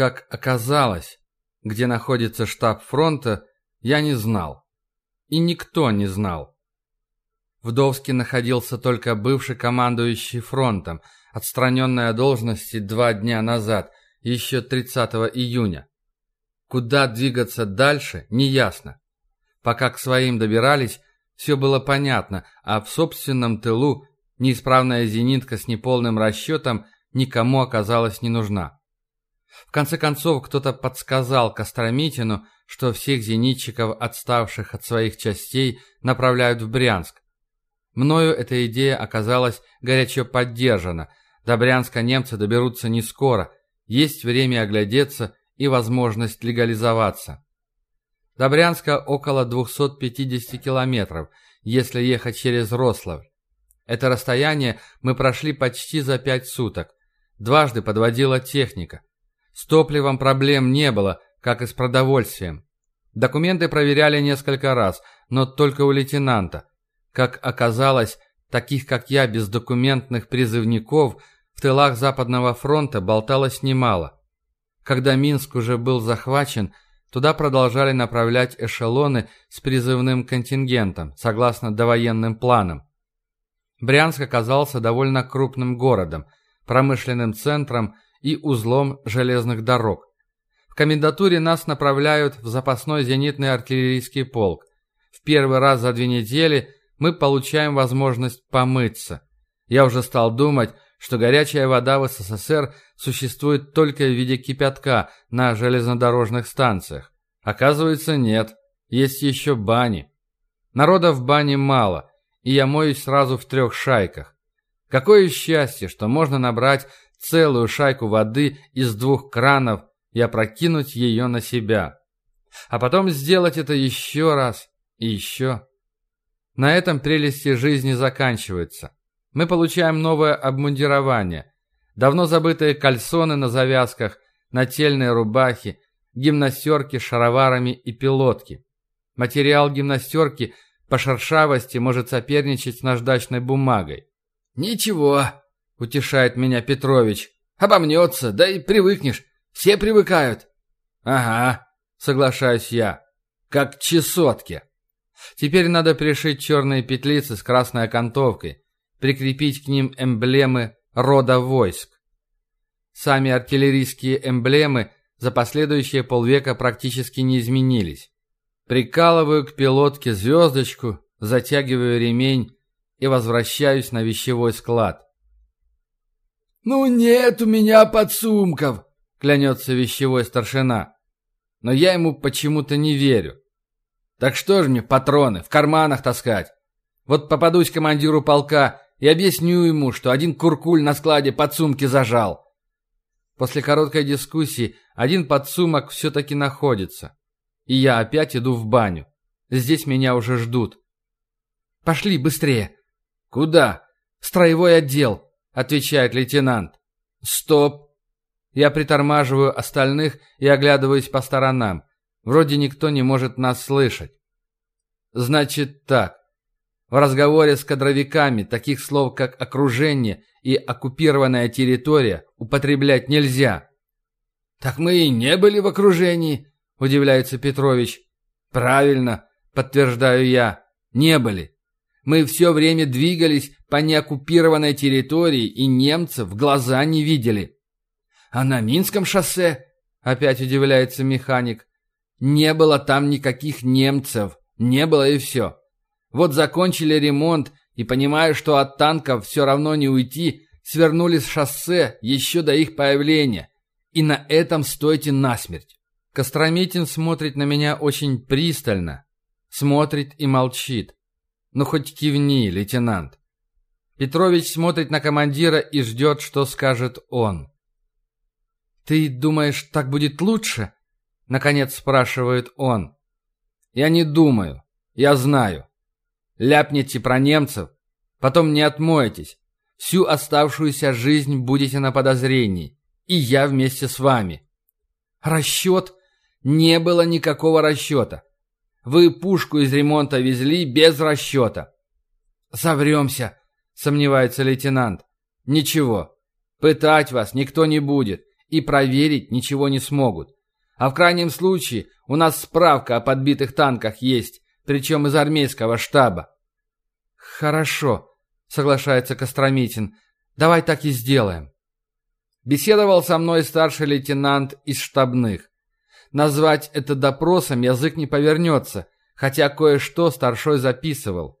Как оказалось, где находится штаб фронта, я не знал. И никто не знал. В Довске находился только бывший командующий фронтом, отстраненный от должности два дня назад, еще 30 июня. Куда двигаться дальше, неясно. Пока к своим добирались, все было понятно, а в собственном тылу неисправная зенитка с неполным расчетом никому оказалась не нужна. В конце концов, кто-то подсказал Костромитину, что всех зенитчиков, отставших от своих частей, направляют в Брянск. Мною эта идея оказалась горячо поддержана. До Брянска немцы доберутся не скоро. Есть время оглядеться и возможность легализоваться. До Брянска около 250 километров, если ехать через Рославль. Это расстояние мы прошли почти за пять суток. Дважды подводила техника. С топливом проблем не было, как и с продовольствием. Документы проверяли несколько раз, но только у лейтенанта. Как оказалось, таких как я, бездокументных призывников, в тылах Западного фронта болталось немало. Когда Минск уже был захвачен, туда продолжали направлять эшелоны с призывным контингентом, согласно довоенным планам. Брянск оказался довольно крупным городом, промышленным центром и узлом железных дорог. В комендатуре нас направляют в запасной зенитный артиллерийский полк. В первый раз за две недели мы получаем возможность помыться. Я уже стал думать, что горячая вода в СССР существует только в виде кипятка на железнодорожных станциях. Оказывается, нет. Есть еще бани. Народа в бане мало, и я моюсь сразу в трех шайках. Какое счастье, что можно набрать целую шайку воды из двух кранов и опрокинуть ее на себя. А потом сделать это еще раз и еще. На этом прелести жизни заканчиваются. Мы получаем новое обмундирование. Давно забытые кальсоны на завязках, нательные рубахи, гимнастерки с шароварами и пилотки. Материал гимнастерки по шершавости может соперничать с наждачной бумагой. «Ничего», — утешает меня Петрович. «Обомнется, да и привыкнешь. Все привыкают». «Ага», — соглашаюсь я. «Как чесотки». Теперь надо пришить черные петлицы с красной окантовкой, прикрепить к ним эмблемы рода войск. Сами артиллерийские эмблемы за последующие полвека практически не изменились. Прикалываю к пилотке звездочку, затягиваю ремень и возвращаюсь на вещевой склад. «Ну нет у меня подсумков!» — клянется вещевой старшина. Но я ему почему-то не верю. Так что же мне патроны в карманах таскать? Вот попадусь командиру полка и объясню ему, что один куркуль на складе подсумки зажал. После короткой дискуссии один подсумок все-таки находится. И я опять иду в баню. Здесь меня уже ждут. «Пошли быстрее!» «Куда?» «Строевой отдел», — отвечает лейтенант. «Стоп!» Я притормаживаю остальных и оглядываюсь по сторонам. Вроде никто не может нас слышать. Значит так. В разговоре с кадровиками таких слов, как «окружение» и «оккупированная территория» употреблять нельзя. «Так мы и не были в окружении», — удивляется Петрович. «Правильно», — подтверждаю я, — «не были. Мы все время двигались по неоккупированной территории и немцев в глаза не видели». «А на Минском шоссе?» — опять удивляется механик. «Не было там никаких немцев. Не было и все. Вот закончили ремонт и, понимая, что от танков все равно не уйти, свернули с шоссе еще до их появления. И на этом стойте насмерть. Костромитин смотрит на меня очень пристально. Смотрит и молчит. Ну хоть кивни, лейтенант. Петрович смотрит на командира и ждет, что скажет он. «Ты думаешь, так будет лучше?» Наконец спрашивает он. «Я не думаю. Я знаю. Ляпните про немцев, потом не отмоетесь. Всю оставшуюся жизнь будете на подозрении. И я вместе с вами. Расчет? Не было никакого расчета. Вы пушку из ремонта везли без расчета. Совремся, сомневается лейтенант. Ничего. Пытать вас никто не будет. и проверить ничего не смогут. А в крайнем случае у нас справка о подбитых танках есть, причем из армейского штаба. Хорошо, соглашается Костромитин. Давай так и сделаем. Беседовал со мной старший лейтенант из штабных. Назвать это допросом язык не повернется, хотя кое-что старшой записывал.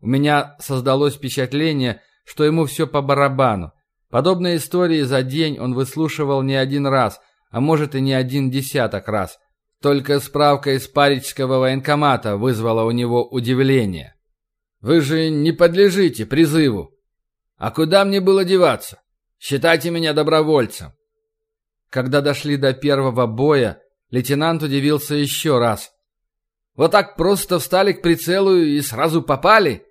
У меня создалось впечатление, что ему все по барабану. Подобные истории за день он выслушивал не один раз, а может и не один десяток раз. Только справка из Парижского военкомата вызвала у него удивление. «Вы же не подлежите призыву!» «А куда мне было деваться? Считайте меня добровольцем!» Когда дошли до первого боя, лейтенант удивился еще раз. «Вот так просто встали к прицелу и сразу попали?»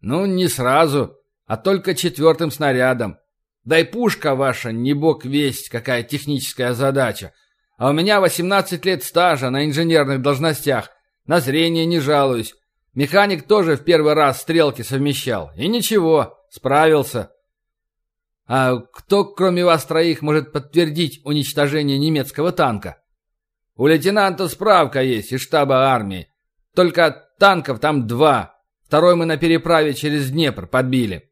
«Ну, не сразу, а только четвертым снарядом. Да и пушка ваша, не бог весть, какая техническая задача. А у меня 18 лет стажа на инженерных должностях. На зрение не жалуюсь. Механик тоже в первый раз стрелки совмещал. И ничего, справился. А кто, кроме вас троих, может подтвердить уничтожение немецкого танка? У лейтенанта справка есть из штаба армии. Только танков там два. Второй мы на переправе через Днепр подбили.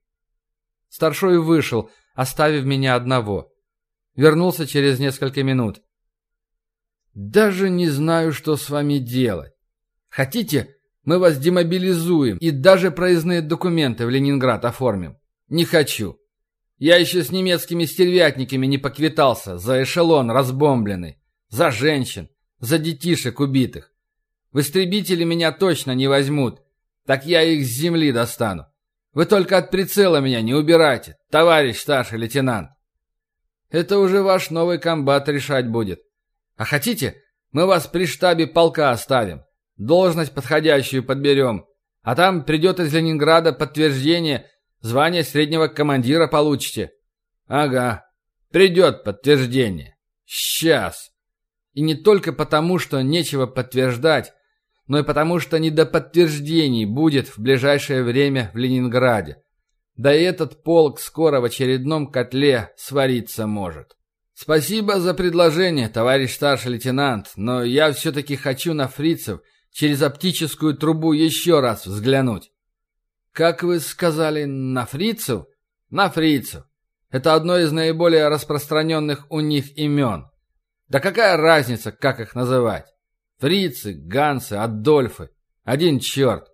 Старшой вышел, оставив меня одного. Вернулся через несколько минут. «Даже не знаю, что с вами делать. Хотите, мы вас демобилизуем и даже проездные документы в Ленинград оформим? Не хочу. Я еще с немецкими стервятниками не поквитался за эшелон разбомбленный, за женщин, за детишек убитых. В истребители меня точно не возьмут, так я их с земли достану. Вы только от прицела меня не убирайте, товарищ старший лейтенант. Это уже ваш новый комбат решать будет. А хотите, мы вас при штабе полка оставим. Должность подходящую подберем. А там придет из Ленинграда подтверждение, звание среднего командира получите. Ага, придет подтверждение. Сейчас. И не только потому, что нечего подтверждать, но и потому, что не до подтверждений будет в ближайшее время в Ленинграде. Да и этот полк скоро в очередном котле свариться может. Спасибо за предложение, товарищ старший лейтенант, но я все-таки хочу на фрицев через оптическую трубу еще раз взглянуть. Как вы сказали, на фрицев? На фрицев. Это одно из наиболее распространенных у них имен. Да какая разница, как их называть? Фрицы, Гансы, Адольфы. Один черт.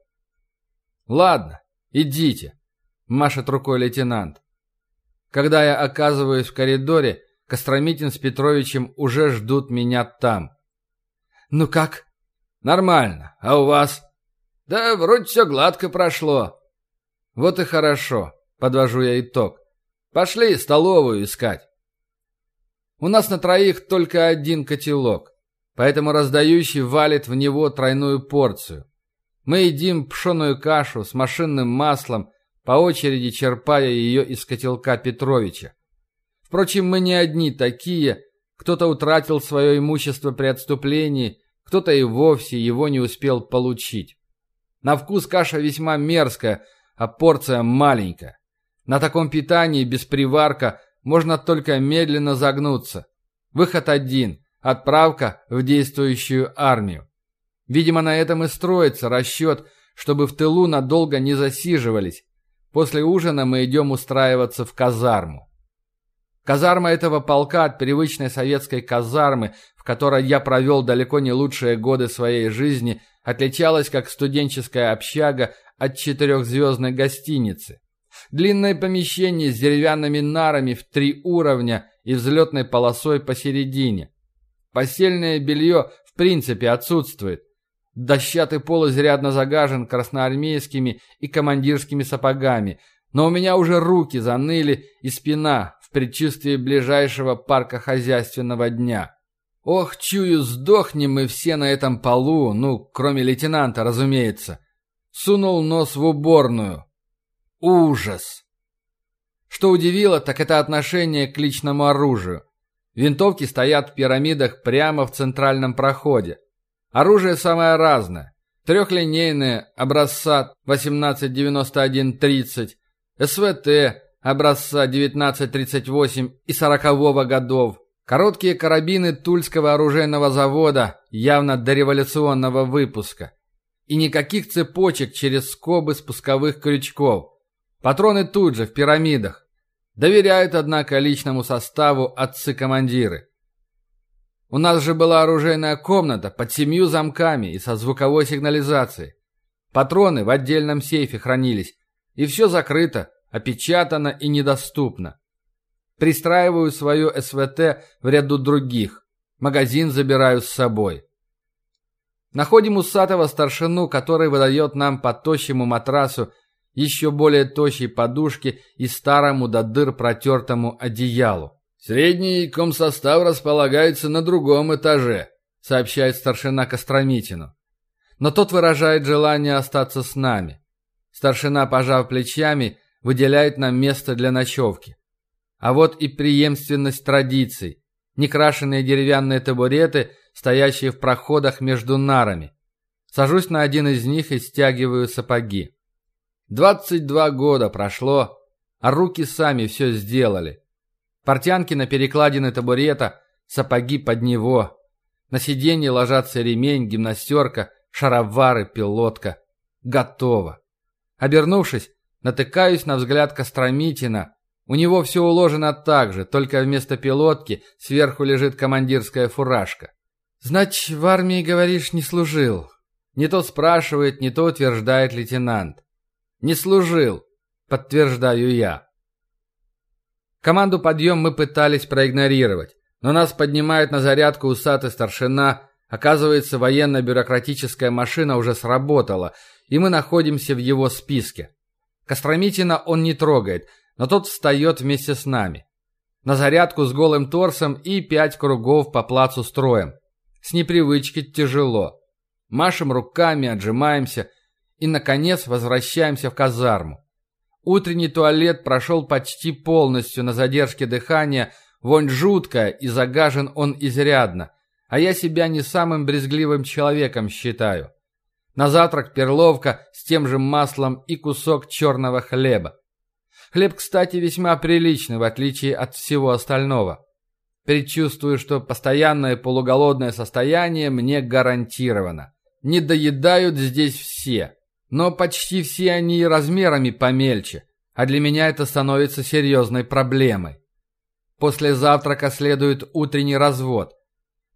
Ладно, идите, машет рукой лейтенант. Когда я оказываюсь в коридоре, Костромитин с Петровичем уже ждут меня там. «Ну как?» «Нормально. А у вас?» «Да вроде все гладко прошло». «Вот и хорошо», — подвожу я итог. «Пошли столовую искать». У нас на троих только один котелок поэтому раздающий валит в него тройную порцию. Мы едим пшеную кашу с машинным маслом, по очереди черпая ее из котелка Петровича. Впрочем, мы не одни такие, кто-то утратил свое имущество при отступлении, кто-то и вовсе его не успел получить. На вкус каша весьма мерзкая, а порция маленькая. На таком питании без приварка можно только медленно загнуться. Выход один Отправка в действующую армию. Видимо, на этом и строится расчет, чтобы в тылу надолго не засиживались. После ужина мы идем устраиваться в казарму. Казарма этого полка от привычной советской казармы, в которой я провел далеко не лучшие годы своей жизни, отличалась как студенческая общага от четырехзвездной гостиницы. Длинное помещение с деревянными нарами в три уровня и взлетной полосой посередине. Постельное белье в принципе отсутствует. Дощатый пол изрядно загажен красноармейскими и командирскими сапогами, но у меня уже руки заныли и спина в предчувствии ближайшего парка хозяйственного дня. Ох, чую, сдохнем мы все на этом полу, ну, кроме лейтенанта, разумеется. Сунул нос в уборную. Ужас! Что удивило, так это отношение к личному оружию. Винтовки стоят в пирамидах прямо в центральном проходе. Оружие самое разное. Трехлинейное образца 1891-30, СВТ образца 1938 и 40 годов, Короткие карабины Тульского оружейного завода, явно дореволюционного выпуска. И никаких цепочек через скобы спусковых крючков. Патроны тут же, в пирамидах. Доверяют, однако, личному составу отцы-командиры. У нас же была оружейная комната под семью замками и со звуковой сигнализацией. Патроны в отдельном сейфе хранились. И все закрыто, опечатано и недоступно. Пристраиваю свою СВТ в ряду других. Магазин забираю с собой. Находим усатого старшину, который выдает нам по тощему матрасу еще более тощей подушки и старому до дыр протертому одеялу. «Средний комсостав располагается на другом этаже», сообщает старшина Костромитину. Но тот выражает желание остаться с нами. Старшина, пожав плечами, выделяет нам место для ночевки. А вот и преемственность традиций. Некрашенные деревянные табуреты, стоящие в проходах между нарами. Сажусь на один из них и стягиваю сапоги. Двадцать два года прошло, а руки сами все сделали. Портянки на перекладины табурета, сапоги под него. На сиденье ложатся ремень, гимнастерка, шаровары, пилотка. Готово. Обернувшись, натыкаюсь на взгляд Костромитина. У него все уложено так же, только вместо пилотки сверху лежит командирская фуражка. «Значит, в армии, говоришь, не служил?» Не то спрашивает, не то утверждает лейтенант. «Не служил», подтверждаю я. Команду «Подъем» мы пытались проигнорировать, но нас поднимает на зарядку усатый старшина. Оказывается, военно-бюрократическая машина уже сработала, и мы находимся в его списке. Костромитина он не трогает, но тот встает вместе с нами. На зарядку с голым торсом и пять кругов по плацу строем. С непривычки тяжело. Машем руками, отжимаемся и, наконец, возвращаемся в казарму. Утренний туалет прошел почти полностью на задержке дыхания, вонь жуткая и загажен он изрядно, а я себя не самым брезгливым человеком считаю. На завтрак перловка с тем же маслом и кусок черного хлеба. Хлеб, кстати, весьма приличный, в отличие от всего остального. Предчувствую, что постоянное полуголодное состояние мне гарантировано. Не доедают здесь все. Но почти все они размерами помельче, а для меня это становится серьезной проблемой. После завтрака следует утренний развод.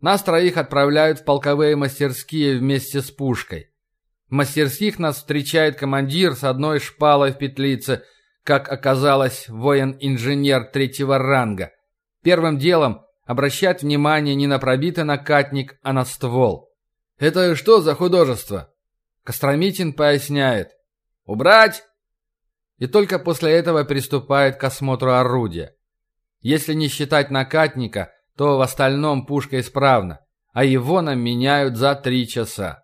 Нас троих отправляют в полковые мастерские вместе с пушкой. В мастерских нас встречает командир с одной шпалой в петлице, как оказалось, воин-инженер третьего ранга. Первым делом обращать внимание не на пробитый накатник, а на ствол. «Это что за художество?» Костромитин поясняет. «Убрать!» И только после этого приступает к осмотру орудия. Если не считать накатника, то в остальном пушка исправна, а его нам меняют за три часа.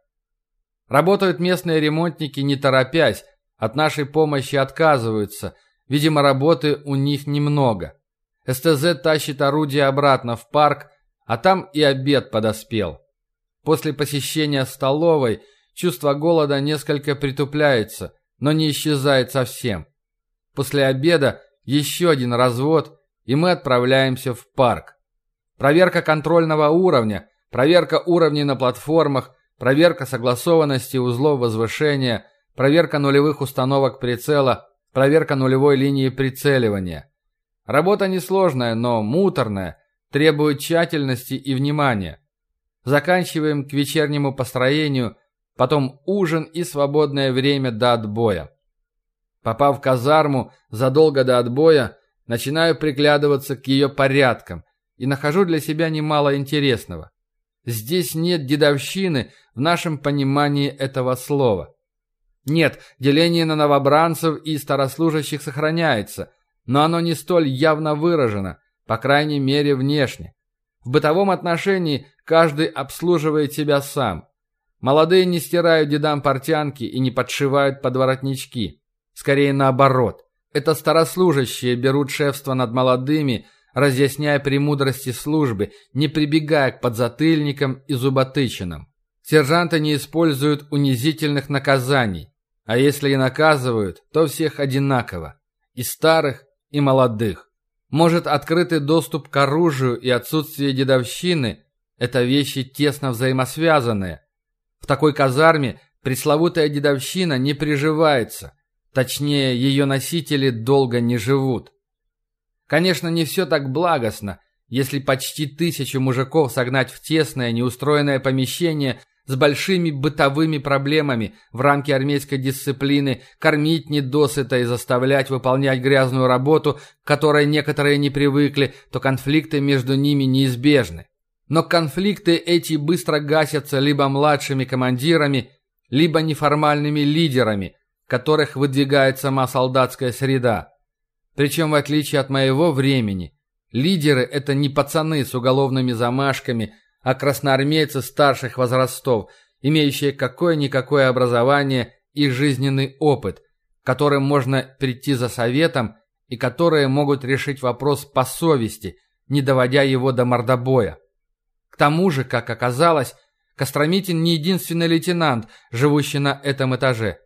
Работают местные ремонтники не торопясь, от нашей помощи отказываются, видимо, работы у них немного. СТЗ тащит орудие обратно в парк, а там и обед подоспел. После посещения столовой – Чувство голода несколько притупляется, но не исчезает совсем. После обеда еще один развод, и мы отправляемся в парк. Проверка контрольного уровня, проверка уровней на платформах, проверка согласованности узлов возвышения, проверка нулевых установок прицела, проверка нулевой линии прицеливания. Работа несложная, но муторная, требует тщательности и внимания. Заканчиваем к вечернему построению – потом ужин и свободное время до отбоя. Попав в казарму задолго до отбоя, начинаю приглядываться к ее порядкам и нахожу для себя немало интересного. Здесь нет дедовщины в нашем понимании этого слова. Нет, деление на новобранцев и старослужащих сохраняется, но оно не столь явно выражено, по крайней мере внешне. В бытовом отношении каждый обслуживает себя сам. Молодые не стирают дедам портянки и не подшивают подворотнички. Скорее наоборот. Это старослужащие берут шефство над молодыми, разъясняя премудрости службы, не прибегая к подзатыльникам и зуботычинам. Сержанты не используют унизительных наказаний, а если и наказывают, то всех одинаково, и старых, и молодых. Может, открытый доступ к оружию и отсутствие дедовщины – это вещи тесно взаимосвязанные. В такой казарме пресловутая дедовщина не приживается, точнее, ее носители долго не живут. Конечно, не все так благостно, если почти тысячу мужиков согнать в тесное, неустроенное помещение с большими бытовыми проблемами в рамке армейской дисциплины, кормить недосыто и заставлять выполнять грязную работу, к которой некоторые не привыкли, то конфликты между ними неизбежны. Но конфликты эти быстро гасятся либо младшими командирами, либо неформальными лидерами, которых выдвигает сама солдатская среда. Причем, в отличие от моего времени, лидеры – это не пацаны с уголовными замашками – а красноармейцы старших возрастов, имеющие какое-никакое образование и жизненный опыт, которым можно прийти за советом и которые могут решить вопрос по совести, не доводя его до мордобоя. Тому же, как оказалось, Костромитин не единственный лейтенант, живущий на этом этаже.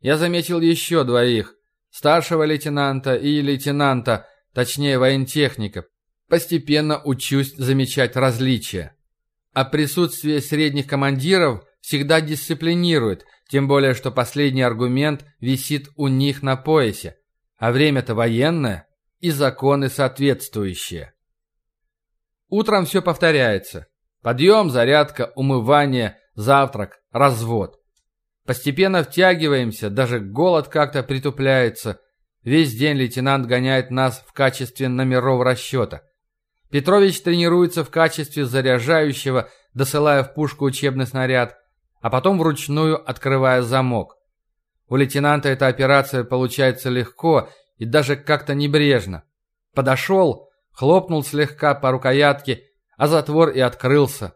Я заметил еще двоих. Старшего лейтенанта и лейтенанта, точнее воентехника. Постепенно учусь замечать различия. А присутствие средних командиров всегда дисциплинирует, тем более что последний аргумент висит у них на поясе. А время-то военное и законы соответствующие. Утром все повторяется. Подъем, зарядка, умывание, завтрак, развод. Постепенно втягиваемся, даже голод как-то притупляется. Весь день лейтенант гоняет нас в качестве номеров расчета. Петрович тренируется в качестве заряжающего, досылая в пушку учебный снаряд, а потом вручную открывая замок. У лейтенанта эта операция получается легко и даже как-то небрежно. Подошел, хлопнул слегка по рукоятке, а затвор и открылся.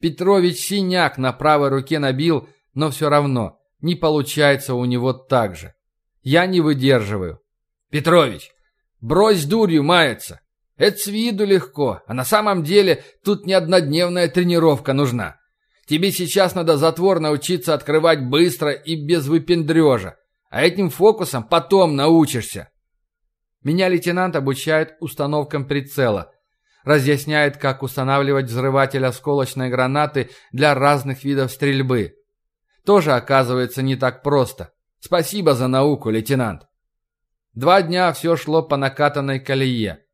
Петрович синяк на правой руке набил, но все равно не получается у него так же. Я не выдерживаю. «Петрович, брось дурью маяться. Это с виду легко, а на самом деле тут не однодневная тренировка нужна. Тебе сейчас надо затвор научиться открывать быстро и без выпендрежа, а этим фокусом потом научишься. Меня лейтенант обучает установкам прицела, разъясняет, как устанавливать взрыватель осколочной гранаты для разных видов стрельбы. Тоже оказывается не так просто. Спасибо за науку, лейтенант. Два дня все шло по накатанной колее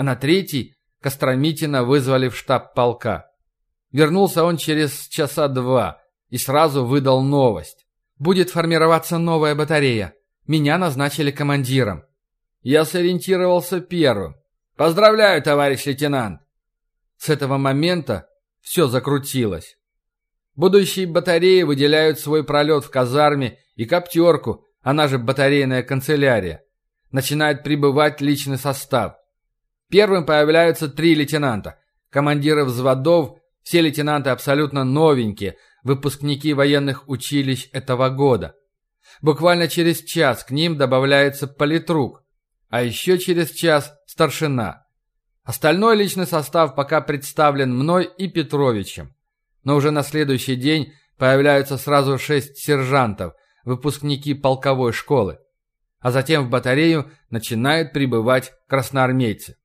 а на третий Костромитина вызвали в штаб полка. Вернулся он через часа два и сразу выдал новость. «Будет формироваться новая батарея. Меня назначили командиром». Я сориентировался первым. «Поздравляю, товарищ лейтенант!» С этого момента все закрутилось. Будущие батареи выделяют свой пролет в казарме и коптерку, она же батарейная канцелярия. Начинает прибывать личный состав. Первым появляются три лейтенанта. Командиры взводов, все лейтенанты абсолютно новенькие, выпускники военных училищ этого года. Буквально через час к ним добавляется политрук, а еще через час старшина. Остальной личный состав пока представлен мной и Петровичем. Но уже на следующий день появляются сразу шесть сержантов, выпускники полковой школы. А затем в батарею начинают прибывать красноармейцы.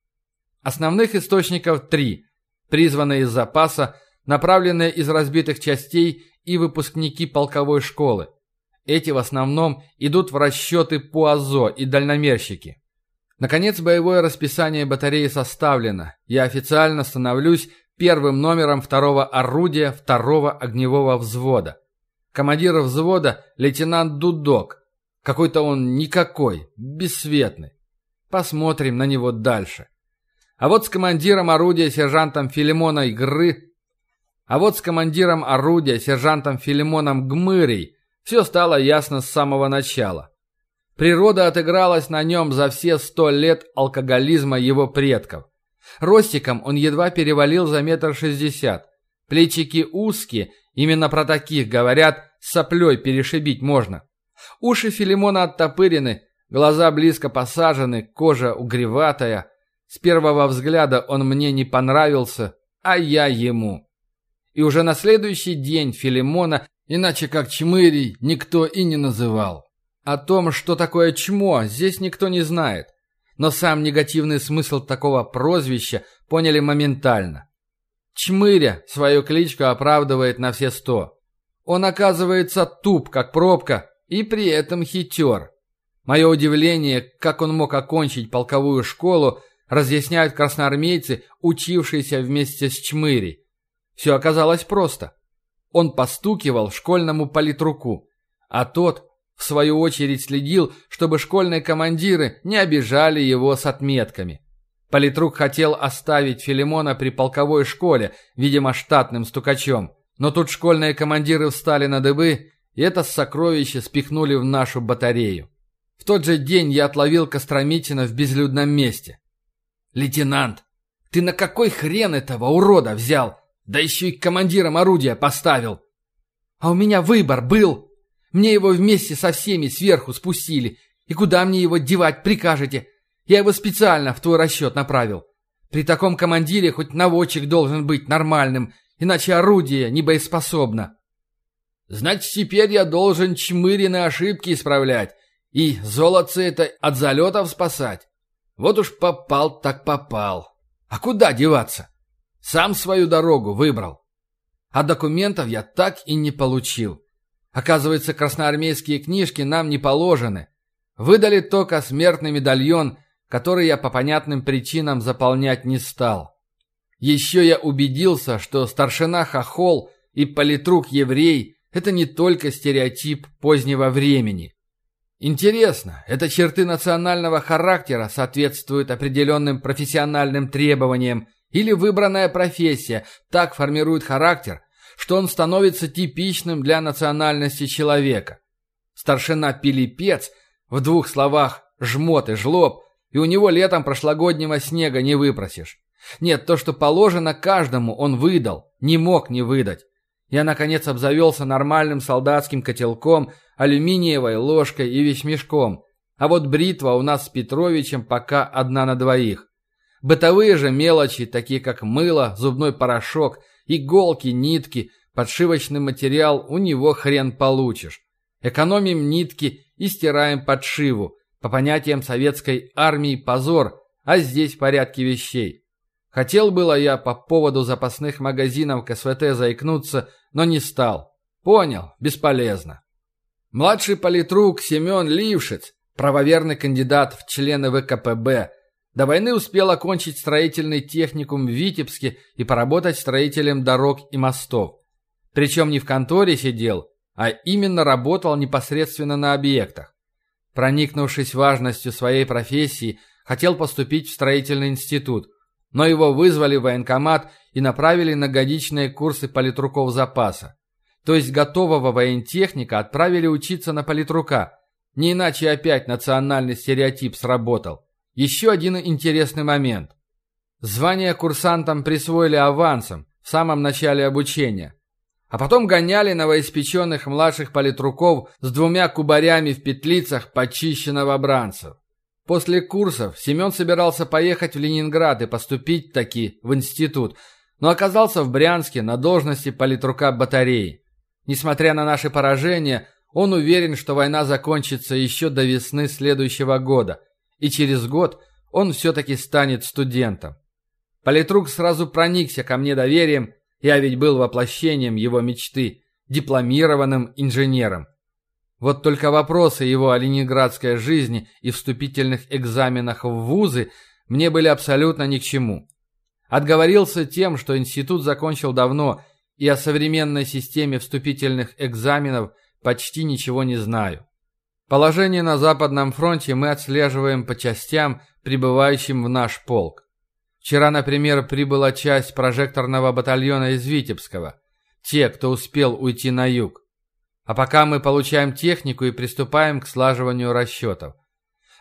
Основных источников три, призванные из запаса, направленные из разбитых частей и выпускники полковой школы. Эти в основном идут в расчеты по АЗО и дальномерщики. Наконец, боевое расписание батареи составлено. Я официально становлюсь первым номером второго орудия второго огневого взвода. Командир взвода – лейтенант Дудок. Какой-то он никакой, бесцветный. Посмотрим на него дальше. А вот с командиром орудия сержантом Филимона Игры, а вот с командиром орудия сержантом Филимоном Гмырей все стало ясно с самого начала. Природа отыгралась на нем за все сто лет алкоголизма его предков. Ростиком он едва перевалил за метр шестьдесят. Плечики узкие, именно про таких говорят, соплей перешибить можно. Уши Филимона оттопырены, глаза близко посажены, кожа угреватая – с первого взгляда он мне не понравился, а я ему. И уже на следующий день Филимона, иначе как Чмырий, никто и не называл. О том, что такое чмо, здесь никто не знает. но сам негативный смысл такого прозвища поняли моментально. Чмыря свою кличку оправдывает на все сто. Он оказывается туп, как пробка, и при этом хитер. Мое удивление, как он мог окончить полковую школу, разъясняют красноармейцы, учившиеся вместе с Чмырей. Все оказалось просто. Он постукивал школьному политруку, а тот, в свою очередь, следил, чтобы школьные командиры не обижали его с отметками. Политрук хотел оставить Филимона при полковой школе, видимо, штатным стукачом. Но тут школьные командиры встали на дыбы, и это сокровище спихнули в нашу батарею. В тот же день я отловил Костромитина в безлюдном месте. «Лейтенант, ты на какой хрен этого урода взял? Да еще и командиром орудия поставил!» «А у меня выбор был! Мне его вместе со всеми сверху спустили. И куда мне его девать прикажете? Я его специально в твой расчет направил. При таком командире хоть наводчик должен быть нормальным, иначе орудие не боеспособно. Значит, теперь я должен чмырины ошибки исправлять и золотце это от залетов спасать. Вот уж попал так попал. А куда деваться? Сам свою дорогу выбрал. А документов я так и не получил. Оказывается, красноармейские книжки нам не положены. Выдали только смертный медальон, который я по понятным причинам заполнять не стал. Еще я убедился, что старшина Хохол и политрук-еврей – это не только стереотип позднего времени. Интересно, это черты национального характера соответствуют определенным профессиональным требованиям или выбранная профессия так формирует характер, что он становится типичным для национальности человека. Старшина Пилипец, в двух словах «жмот» и «жлоб», и у него летом прошлогоднего снега не выпросишь. Нет, то, что положено каждому, он выдал, не мог не выдать. Я, наконец, обзавелся нормальным солдатским котелком, алюминиевой ложкой и вещмешком. А вот бритва у нас с Петровичем пока одна на двоих. Бытовые же мелочи, такие как мыло, зубной порошок, иголки, нитки, подшивочный материал, у него хрен получишь. Экономим нитки и стираем подшиву. По понятиям советской армии позор, а здесь в порядке вещей. Хотел было я по поводу запасных магазинов к СВТ заикнуться, но не стал. Понял, бесполезно. Младший политрук Семен Лившиц, правоверный кандидат в члены ВКПБ, до войны успел окончить строительный техникум в Витебске и поработать строителем дорог и мостов. Причем не в конторе сидел, а именно работал непосредственно на объектах. Проникнувшись важностью своей профессии, хотел поступить в строительный институт – но его вызвали в военкомат и направили на годичные курсы политруков запаса. То есть готового воентехника отправили учиться на политрука. Не иначе опять национальный стереотип сработал. Еще один интересный момент. Звание курсантам присвоили авансом в самом начале обучения. А потом гоняли новоиспеченных младших политруков с двумя кубарями в петлицах почище новобранцев. После курсов Семен собирался поехать в Ленинград и поступить таки в институт, но оказался в Брянске на должности политрука батареи. Несмотря на наши поражения, он уверен, что война закончится еще до весны следующего года, и через год он все-таки станет студентом. Политрук сразу проникся ко мне доверием, я ведь был воплощением его мечты, дипломированным инженером. Вот только вопросы его о ленинградской жизни и вступительных экзаменах в вузы мне были абсолютно ни к чему. Отговорился тем, что институт закончил давно и о современной системе вступительных экзаменов почти ничего не знаю. Положение на Западном фронте мы отслеживаем по частям, прибывающим в наш полк. Вчера, например, прибыла часть прожекторного батальона из Витебского. Те, кто успел уйти на юг. А пока мы получаем технику и приступаем к слаживанию расчетов.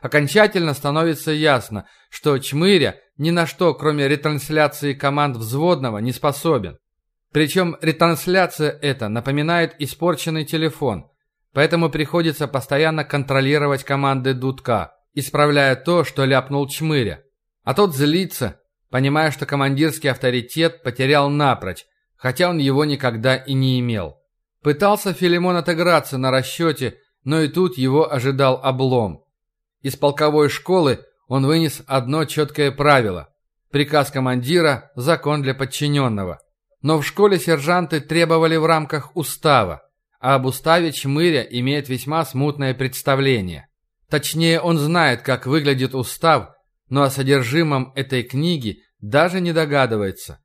Окончательно становится ясно, что Чмыря ни на что, кроме ретрансляции команд взводного, не способен. Причем ретрансляция эта напоминает испорченный телефон, поэтому приходится постоянно контролировать команды дудка, исправляя то, что ляпнул Чмыря. А тот злится, понимая, что командирский авторитет потерял напрочь, хотя он его никогда и не имел. Пытался Филимон отыграться на расчете, но и тут его ожидал облом. Из полковой школы он вынес одно четкое правило. Приказ командира – закон для подчиненного. Но в школе сержанты требовали в рамках устава, а об уставе Чмыря имеет весьма смутное представление. Точнее, он знает, как выглядит устав, но о содержимом этой книги даже не догадывается.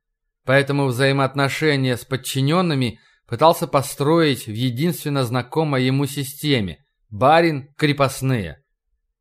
Поэтому взаимоотношения с подчиненными пытался построить в единственно знакомой ему системе – барин-крепостные.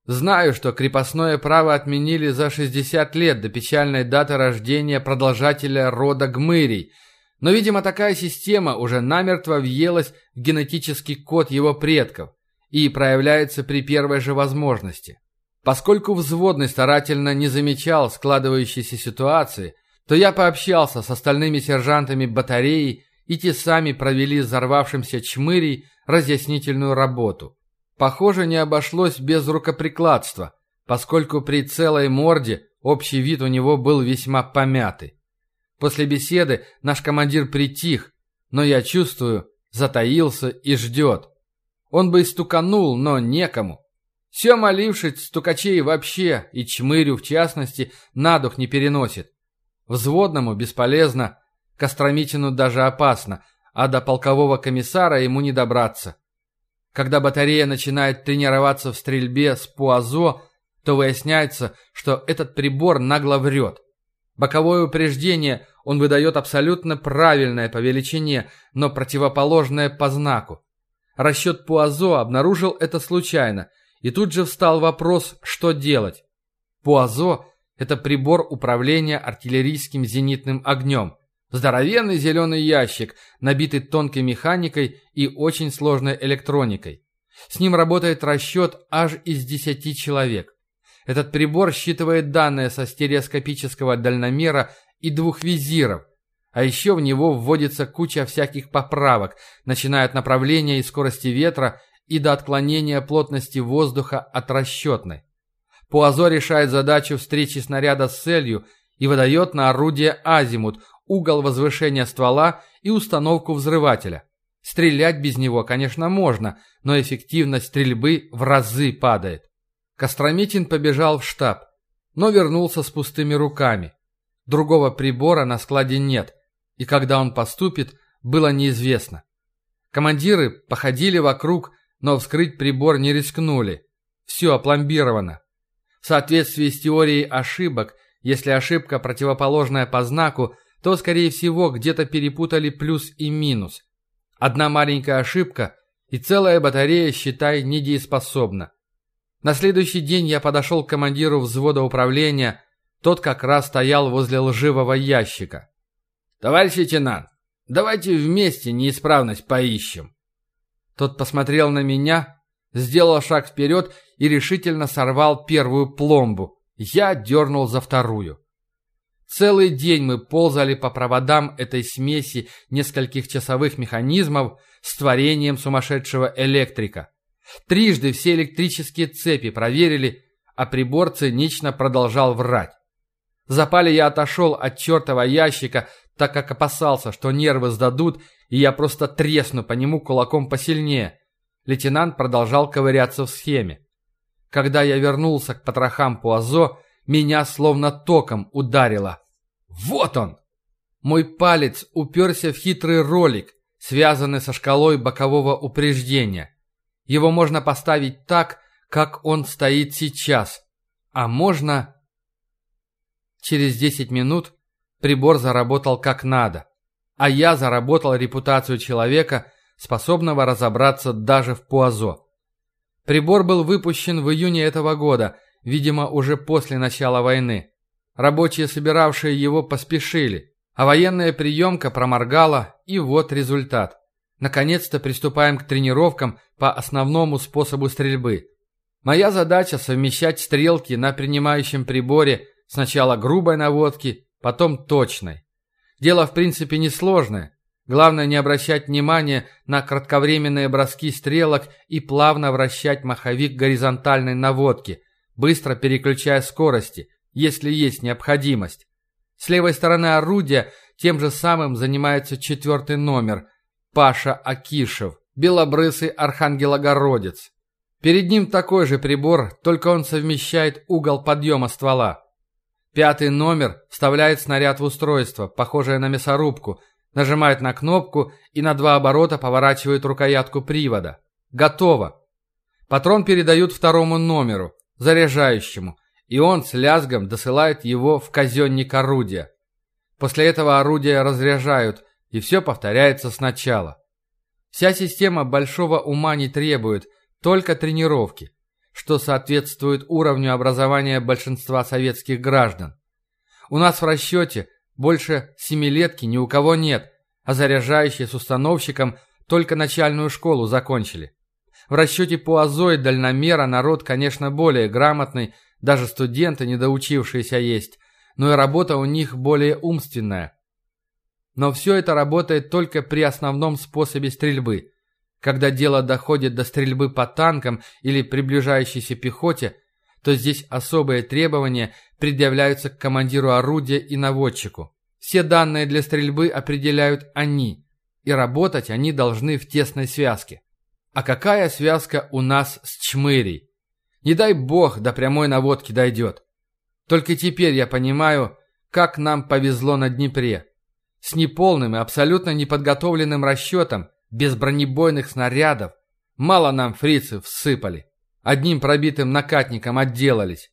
Знаю, что крепостное право отменили за 60 лет до печальной даты рождения продолжателя рода Гмырей, но, видимо, такая система уже намертво въелась в генетический код его предков и проявляется при первой же возможности. Поскольку взводный старательно не замечал складывающейся ситуации, то я пообщался с остальными сержантами батареи, и те сами провели взорвавшимся чмырей разъяснительную работу. Похоже, не обошлось без рукоприкладства, поскольку при целой морде общий вид у него был весьма помятый. После беседы наш командир притих, но я чувствую, затаился и ждет. Он бы и стуканул, но некому. Все молившись, стукачей вообще, и чмырю в частности, на дух не переносит. Взводному бесполезно, Костромитину даже опасно, а до полкового комиссара ему не добраться. Когда батарея начинает тренироваться в стрельбе с пуазо, то выясняется, что этот прибор нагло врет. Боковое упреждение он выдает абсолютно правильное по величине, но противоположное по знаку. Расчет Пуазо обнаружил это случайно, и тут же встал вопрос, что делать. Пуазо – это прибор управления артиллерийским зенитным огнем. Здоровенный зеленый ящик, набитый тонкой механикой и очень сложной электроникой. С ним работает расчет аж из 10 человек. Этот прибор считывает данные со стереоскопического дальномера и двух визиров, а еще в него вводится куча всяких поправок, начиная от направления и скорости ветра и до отклонения плотности воздуха от расчетной. Пуазо решает задачу встречи снаряда с целью и выдает на орудие азимут, угол возвышения ствола и установку взрывателя. Стрелять без него, конечно, можно, но эффективность стрельбы в разы падает. Костромитин побежал в штаб, но вернулся с пустыми руками. Другого прибора на складе нет, и когда он поступит, было неизвестно. Командиры походили вокруг, но вскрыть прибор не рискнули. Все опломбировано. В соответствии с теорией ошибок, если ошибка противоположная по знаку, то, скорее всего, где-то перепутали плюс и минус. Одна маленькая ошибка, и целая батарея, считай, недееспособна. На следующий день я подошел к командиру взвода управления, тот как раз стоял возле лживого ящика. «Товарищ лейтенант, давайте вместе неисправность поищем». Тот посмотрел на меня, сделал шаг вперед и решительно сорвал первую пломбу. Я дернул за вторую. Целый день мы ползали по проводам этой смеси нескольких часовых механизмов с творением сумасшедшего электрика. Трижды все электрические цепи проверили, а прибор цинично продолжал врать. В запале я отошел от чертова ящика, так как опасался, что нервы сдадут, и я просто тресну по нему кулаком посильнее. Лейтенант продолжал ковыряться в схеме. Когда я вернулся к потрохам Пуазо, меня словно током ударило. Вот он! Мой палец уперся в хитрый ролик, связанный со шкалой бокового упреждения. Его можно поставить так, как он стоит сейчас. А можно... Через 10 минут прибор заработал как надо. А я заработал репутацию человека, способного разобраться даже в Пуазо. Прибор был выпущен в июне этого года – видимо, уже после начала войны. Рабочие, собиравшие его, поспешили, а военная приемка проморгала, и вот результат. Наконец-то приступаем к тренировкам по основному способу стрельбы. Моя задача совмещать стрелки на принимающем приборе сначала грубой наводки, потом точной. Дело в принципе несложное. Главное не обращать внимания на кратковременные броски стрелок и плавно вращать маховик горизонтальной наводки – быстро переключая скорости, если есть необходимость. С левой стороны орудия тем же самым занимается четвертый номер – Паша Акишев, белобрысый архангелогородец. Перед ним такой же прибор, только он совмещает угол подъема ствола. Пятый номер вставляет снаряд в устройство, похожее на мясорубку, нажимает на кнопку и на два оборота поворачивает рукоятку привода. Готово. Патрон передают второму номеру, заряжающему, и он с лязгом досылает его в казенник орудия. После этого орудия разряжают, и все повторяется сначала. Вся система большого ума не требует, только тренировки, что соответствует уровню образования большинства советских граждан. У нас в расчете больше семилетки ни у кого нет, а заряжающие с установщиком только начальную школу закончили. В расчете по АЗО и дальномера народ, конечно, более грамотный, даже студенты, недоучившиеся есть, но и работа у них более умственная. Но все это работает только при основном способе стрельбы. Когда дело доходит до стрельбы по танкам или приближающейся пехоте, то здесь особые требования предъявляются к командиру орудия и наводчику. Все данные для стрельбы определяют они, и работать они должны в тесной связке. А какая связка у нас с Чмырей? Не дай бог до прямой наводки дойдет. Только теперь я понимаю, как нам повезло на Днепре. С неполным и абсолютно неподготовленным расчетом, без бронебойных снарядов, мало нам фрицы всыпали. Одним пробитым накатником отделались.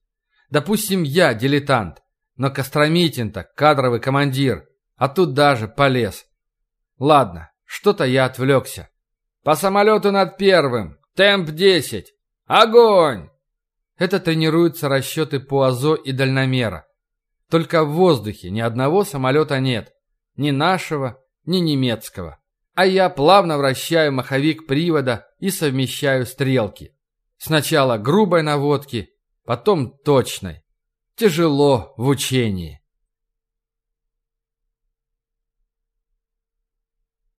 Допустим, я дилетант, но Костромитин-то кадровый командир, а тут даже полез. Ладно, что-то я отвлекся. По самолету над первым, темп 10. Огонь! Это тренируются расчеты по АЗО и дальномера. Только в воздухе ни одного самолета нет. Ни нашего, ни немецкого. А я плавно вращаю маховик привода и совмещаю стрелки. Сначала грубой наводки, потом точной. Тяжело в учении.